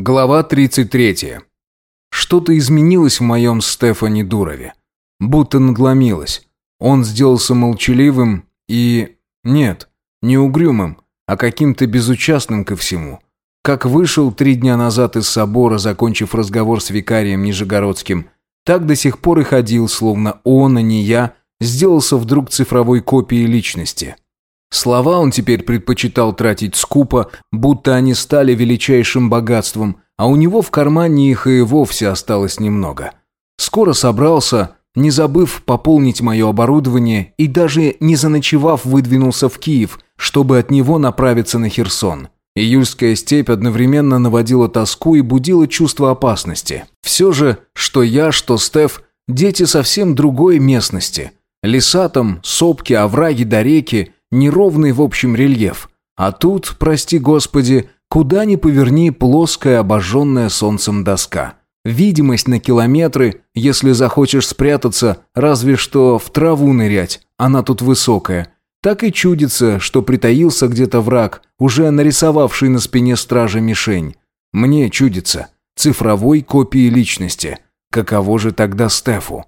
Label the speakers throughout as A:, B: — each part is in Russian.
A: Глава 33. Что-то изменилось в моем Стефане Дурове. Будто надломилось. Он сделался молчаливым и... Нет, не угрюмым, а каким-то безучастным ко всему. Как вышел три дня назад из собора, закончив разговор с викарием Нижегородским, так до сих пор и ходил, словно он, а не я, сделался вдруг цифровой копией личности. Слова он теперь предпочитал тратить скупо, будто они стали величайшим богатством, а у него в кармане их и вовсе осталось немного. Скоро собрался, не забыв пополнить мое оборудование и даже не заночевав выдвинулся в Киев, чтобы от него направиться на Херсон. Июльская степь одновременно наводила тоску и будила чувство опасности. Все же, что я, что Стеф, дети совсем другой местности. Леса там, сопки, овраги до реки – неровный в общем рельеф. А тут, прости господи, куда ни поверни плоская обожженная солнцем доска. Видимость на километры, если захочешь спрятаться, разве что в траву нырять, она тут высокая. Так и чудится, что притаился где-то враг, уже нарисовавший на спине стража мишень. Мне чудится, цифровой копии личности. Каково же тогда Стефу?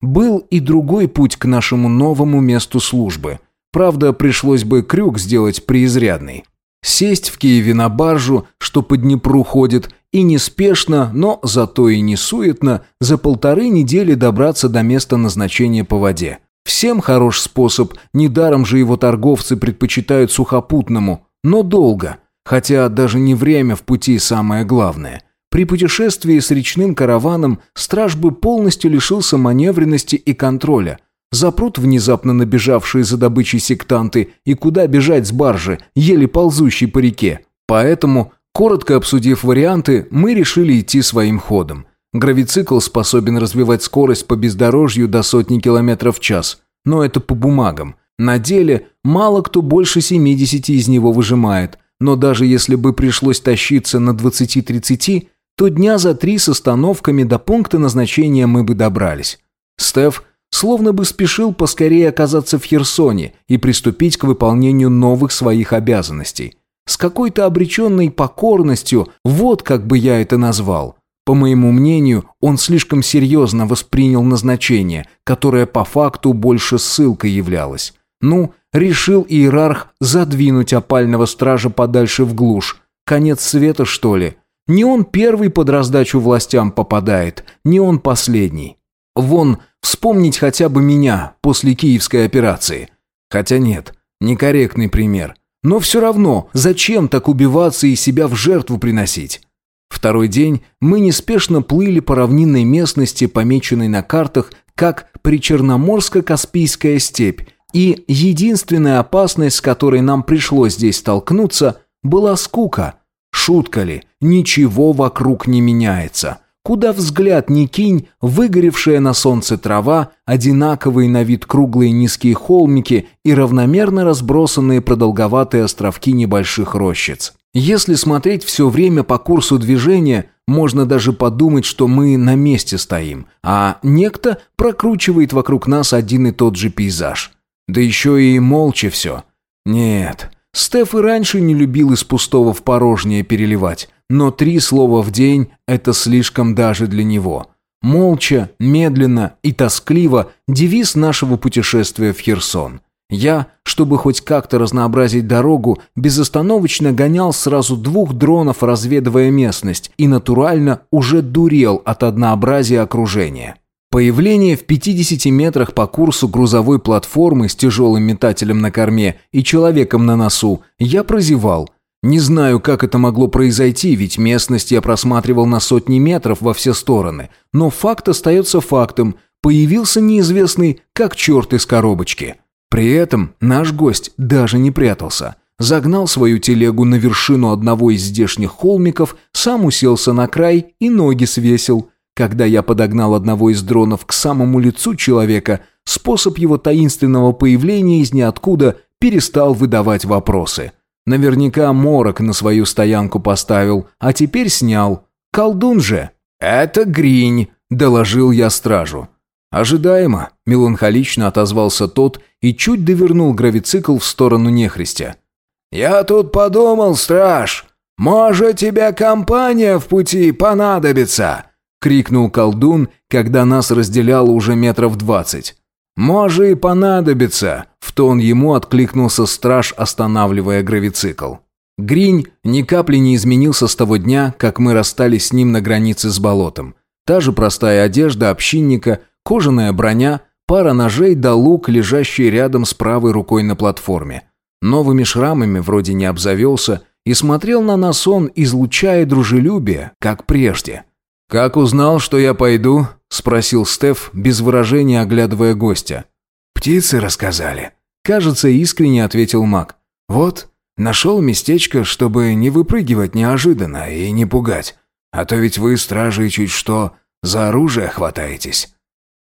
A: Был и другой путь к нашему новому месту службы – Правда, пришлось бы крюк сделать преизрядный. Сесть в Киеве на баржу, что по Днепру ходит, и неспешно, но зато и не суетно, за полторы недели добраться до места назначения по воде. Всем хорош способ, недаром же его торговцы предпочитают сухопутному, но долго, хотя даже не время в пути самое главное. При путешествии с речным караваном страж бы полностью лишился маневренности и контроля – Запрут внезапно набежавшие за добычей сектанты, и куда бежать с баржи, еле ползущей по реке. Поэтому, коротко обсудив варианты, мы решили идти своим ходом. Гравицикл способен развивать скорость по бездорожью до сотни километров в час, но это по бумагам. На деле мало кто больше 70 из него выжимает, но даже если бы пришлось тащиться на 20-30, то дня за три с остановками до пункта назначения мы бы добрались. Стеф словно бы спешил поскорее оказаться в Херсоне и приступить к выполнению новых своих обязанностей. С какой-то обреченной покорностью, вот как бы я это назвал. По моему мнению, он слишком серьезно воспринял назначение, которое по факту больше ссылкой являлось. Ну, решил иерарх задвинуть опального стража подальше в глушь. Конец света, что ли? Не он первый под раздачу властям попадает, не он последний. Вон, вспомнить хотя бы меня после киевской операции. Хотя нет, некорректный пример. Но все равно, зачем так убиваться и себя в жертву приносить? Второй день мы неспешно плыли по равнинной местности, помеченной на картах как Причерноморско-Каспийская степь, и единственная опасность, с которой нам пришлось здесь столкнуться, была скука. Шутка ли, ничего вокруг не меняется. Куда взгляд не кинь, выгоревшая на солнце трава, одинаковые на вид круглые низкие холмики и равномерно разбросанные продолговатые островки небольших рощиц. Если смотреть все время по курсу движения, можно даже подумать, что мы на месте стоим, а некто прокручивает вокруг нас один и тот же пейзаж. Да еще и молча все. Нет, Стеф и раньше не любил из пустого в порожнее переливать, но три слова в день – это слишком даже для него. Молча, медленно и тоскливо – девиз нашего путешествия в Херсон. Я, чтобы хоть как-то разнообразить дорогу, безостановочно гонял сразу двух дронов, разведывая местность, и натурально уже дурел от однообразия окружения. Появление в 50 метрах по курсу грузовой платформы с тяжелым метателем на корме и человеком на носу я прозевал. Не знаю, как это могло произойти, ведь местность я просматривал на сотни метров во все стороны. Но факт остается фактом. Появился неизвестный, как черт из коробочки. При этом наш гость даже не прятался. Загнал свою телегу на вершину одного из здешних холмиков, сам уселся на край и ноги свесил – когда я подогнал одного из дронов к самому лицу человека, способ его таинственного появления из ниоткуда перестал выдавать вопросы. Наверняка морок на свою стоянку поставил, а теперь снял. Колдун же. «Это Гринь», — доложил я стражу. «Ожидаемо», — меланхолично отозвался тот и чуть довернул гравицикл в сторону нехристя. «Я тут подумал, страж. «Может, тебе компания в пути понадобится!» — крикнул колдун, когда нас разделяло уже метров двадцать. «Може и понадобится!» — в тон ему откликнулся страж, останавливая гравицикл. Гринь ни капли не изменился с того дня, как мы расстались с ним на границе с болотом. Та же простая одежда общинника, кожаная броня, пара ножей да лук, лежащий рядом с правой рукой на платформе. Новыми шрамами вроде не обзавелся и смотрел на нас он, излучая дружелюбие, как прежде. «Как узнал, что я пойду?» – спросил Стеф, без выражения оглядывая гостя.
B: «Птицы рассказали».
A: Кажется, искренне ответил маг.
B: «Вот, Нашел местечко, чтобы не выпрыгивать неожиданно и не пугать. А то ведь вы, стражи, чуть что, за оружие хватаетесь.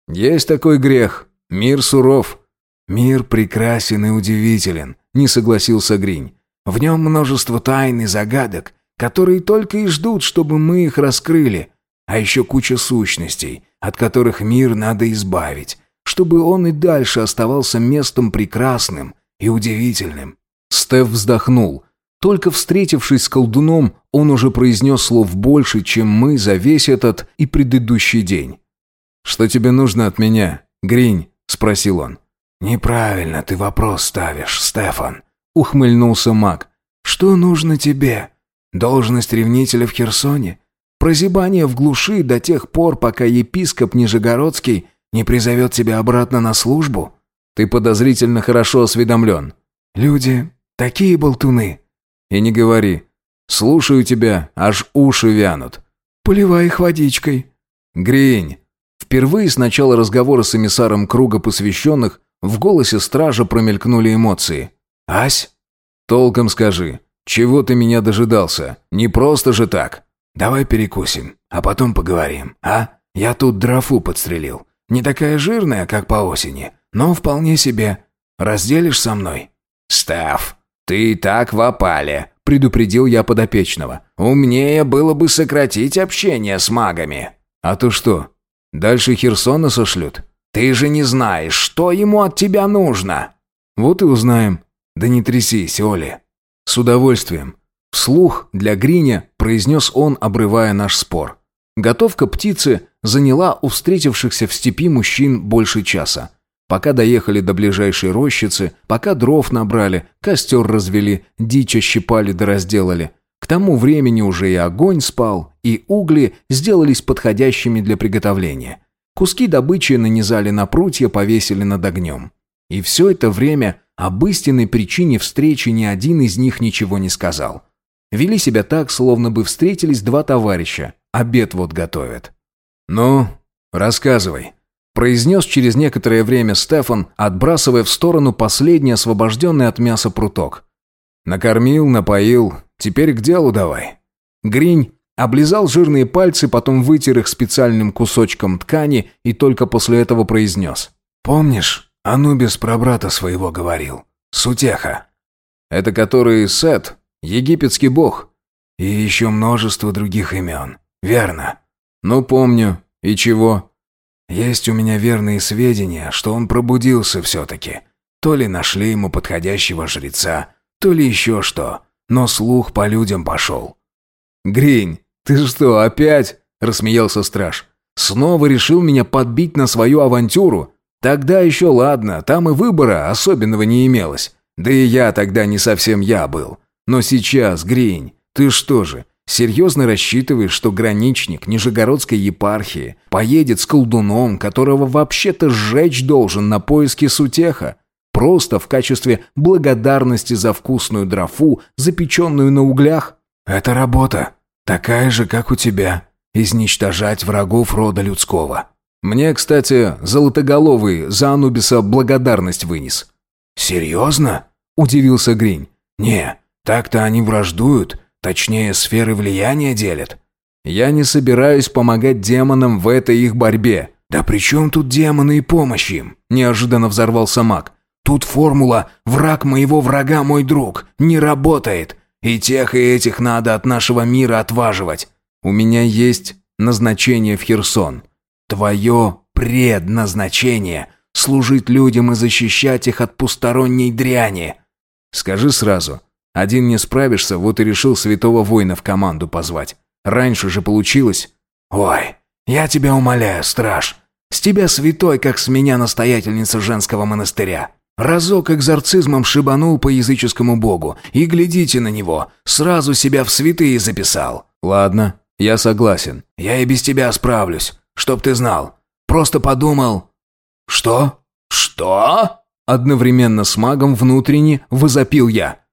A: Есть такой грех. Мир суров.
B: Мир прекрасен и удивителен, не согласился Гринь. В нем множество тайн и загадок, которые только и ждут, чтобы мы их раскрыли. А еще куча сущностей, от которых мир надо избавить, чтобы он и дальше оставался местом прекрасным и удивительным.
A: Стеф вздохнул. Только встретившись с колдуном, он уже произнес слов больше, чем мы за весь этот и предыдущий день. «Что тебе нужно от меня, Гринь?» – спросил он.
B: «Неправильно ты вопрос ставишь, Стефан», – ухмыльнулся маг. «Что нужно тебе? Должность ревнителя в Херсоне? Прозябание в глуши до тех пор, пока епископ Нижегородский не призовет тебя обратно на службу?»
A: «Ты подозрительно хорошо осведомлен».
B: «Люди Такие болтуны.
A: И не говори. Слушаю тебя, аж уши вянут.
B: Поливай их водичкой.
A: Гринь. Впервые с начала разговора с эмиссаром круга посвященных в голосе стража промелькнули эмоции.
B: «Ась?»
A: «Толком скажи, чего ты меня дожидался? Не просто же так».
B: «Давай перекусим, а потом поговорим, а? Я тут дрофу подстрелил. Не такая жирная, как по осени, но вполне себе. Разделишь со мной?»
C: «Став, «Ты и так в опале», — предупредил я подопечного. «Умнее было бы сократить общение с магами».
A: «А то что, дальше Херсона сошлют?»
C: «Ты же не знаешь, что ему от тебя нужно».
A: «Вот и узнаем».
B: «Да не трясись, Оли».
A: «С удовольствием». Вслух для Гриня произнес он, обрывая наш спор. Готовка птицы заняла у встретившихся в степи мужчин больше часа. Пока доехали до ближайшей рощицы, пока дров набрали, костер развели, дичь щипали да разделали. К тому времени уже и огонь спал, и угли сделались подходящими для приготовления. Куски добычи нанизали на прутья, повесили над огнем. И все это время об истинной причине встречи ни один из них ничего не сказал. Вели себя так, словно бы встретились два товарища, обед вот готовят. «Ну, рассказывай», произнес через некоторое время Стефан, отбрасывая в сторону последний освобожденный от мяса пруток. «Накормил, напоил, теперь к делу давай». Гринь облизал жирные пальцы, потом вытер их специальным кусочком ткани и только после этого произнес.
B: «Помнишь, Анубис про брата своего говорил? Сутеха».
A: «Это который Сет, египетский бог».
B: «И еще множество других имен. Верно».
A: «Ну, помню. И чего?»
B: Есть у меня верные сведения, что он пробудился все-таки. То ли нашли ему подходящего жреца, то ли еще что. Но слух по людям пошел.
A: «Гринь, ты что, опять?» – рассмеялся страж. «Снова решил меня подбить на свою авантюру? Тогда еще ладно, там и выбора особенного не имелось. Да и я тогда не совсем я был. Но сейчас, Гринь, ты что же, Серьезно рассчитываешь, что граничник Нижегородской епархии поедет с колдуном, которого вообще-то сжечь должен на поиски сутеха? Просто в качестве благодарности за вкусную дрофу, запеченную на углях?
B: Это работа. Такая же, как у тебя. Изничтожать врагов рода людского.
A: Мне, кстати, Золотоголовый за Анубиса благодарность вынес.
B: «Серьезно?»
A: – удивился Гринь.
B: «Не, так-то они враждуют, Точнее, сферы влияния делят.
A: Я не собираюсь помогать демонам в этой их борьбе.
B: Да при чем тут демоны и помощь им?
A: Неожиданно взорвался маг.
B: Тут формула «враг моего врага мой друг» не работает. И тех, и этих надо от нашего мира отваживать.
A: У меня есть назначение в Херсон.
B: Твое предназначение – служить людям и защищать их от посторонней дряни.
A: Скажи сразу, Один не справишься, вот и решил святого воина в команду позвать. Раньше же получилось.
B: Ой, я тебя умоляю, страж. С тебя святой, как с меня настоятельница женского монастыря. Разок экзорцизмом шибанул по языческому богу, и глядите на него, сразу себя в святые записал.
A: Ладно, я согласен.
B: Я и без тебя справлюсь, чтоб ты знал. Просто подумал... Что? Что?
A: Одновременно с магом внутренне возопил я.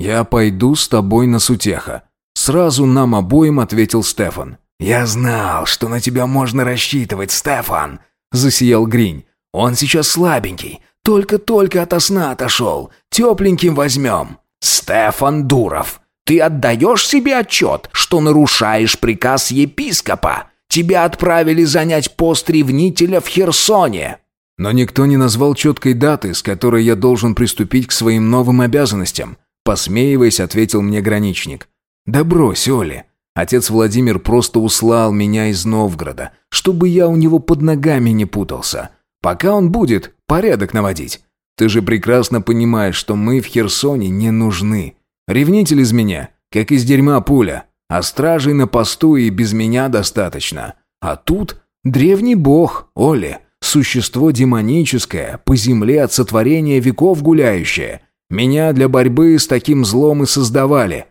A: «Я пойду с тобой на сутеха», — сразу нам обоим ответил Стефан.
B: «Я знал, что на тебя можно рассчитывать, Стефан», — засиял Гринь. «Он сейчас слабенький, только-только ото сна отошел. Тепленьким возьмем».
C: «Стефан Дуров, ты отдаешь себе отчет, что нарушаешь приказ епископа? Тебя отправили занять пост ревнителя в Херсоне».
A: Но никто не назвал четкой даты, с которой я должен приступить к своим новым обязанностям. Посмеиваясь, ответил мне граничник. «Да брось, Оля. Отец Владимир просто услал меня из Новгорода, чтобы я у него под ногами не путался. Пока он будет порядок наводить. Ты же прекрасно понимаешь, что мы в Херсоне не нужны. Ревнитель из меня, как из дерьма пуля, а стражей на посту и без меня достаточно. А тут древний бог, Оля, Существо демоническое, по земле от сотворения веков гуляющее. Меня для борьбы с таким злом и создавали.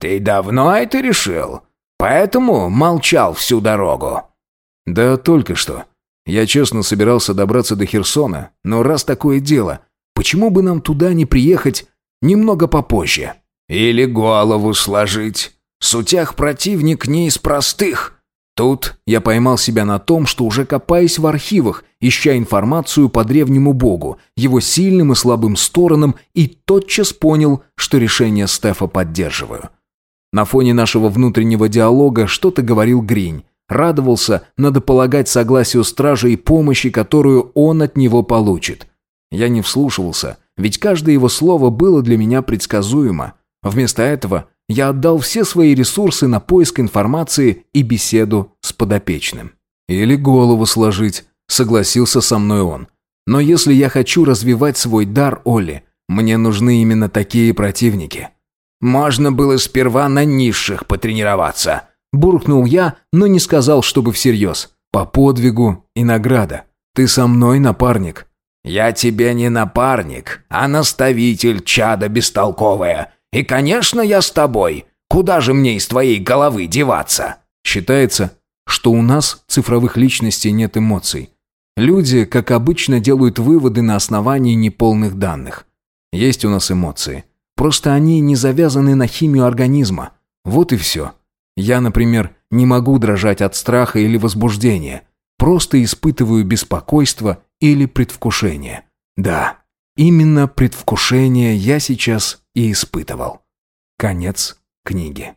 C: Ты давно это решил? Поэтому молчал всю дорогу.
A: Да только что. Я честно собирался добраться до Херсона, но раз такое дело, почему бы нам туда не приехать немного попозже?
C: Или голову сложить. Сутях противник не из простых.
A: Тут я поймал себя на том, что уже копаясь в архивах, ища информацию по древнему богу, его сильным и слабым сторонам, и тотчас понял, что решение Стефа поддерживаю. На фоне нашего внутреннего диалога что-то говорил Гринь. Радовался, надо полагать, согласию стража и помощи, которую он от него получит. Я не вслушивался, ведь каждое его слово было для меня предсказуемо. Вместо этого я отдал все свои ресурсы на поиск информации и беседу с подопечным. Или голову сложить, согласился со мной он. Но если я хочу развивать свой дар, Олли, мне нужны именно такие противники.
C: Можно было сперва на низших потренироваться.
A: Буркнул я, но не сказал, чтобы всерьез. По подвигу и награда. Ты со мной, напарник.
C: Я тебе не напарник, а наставитель, чада бестолковая. И, конечно, я с тобой. Куда же мне из твоей головы деваться?»
A: Считается, что у нас, цифровых личностей, нет эмоций. Люди, как обычно, делают выводы на основании неполных данных. Есть у нас эмоции. Просто они не завязаны на химию организма. Вот и все. Я, например, не могу дрожать от страха или возбуждения. Просто испытываю беспокойство или предвкушение. Да, именно предвкушение я сейчас и испытывал. Конец книги.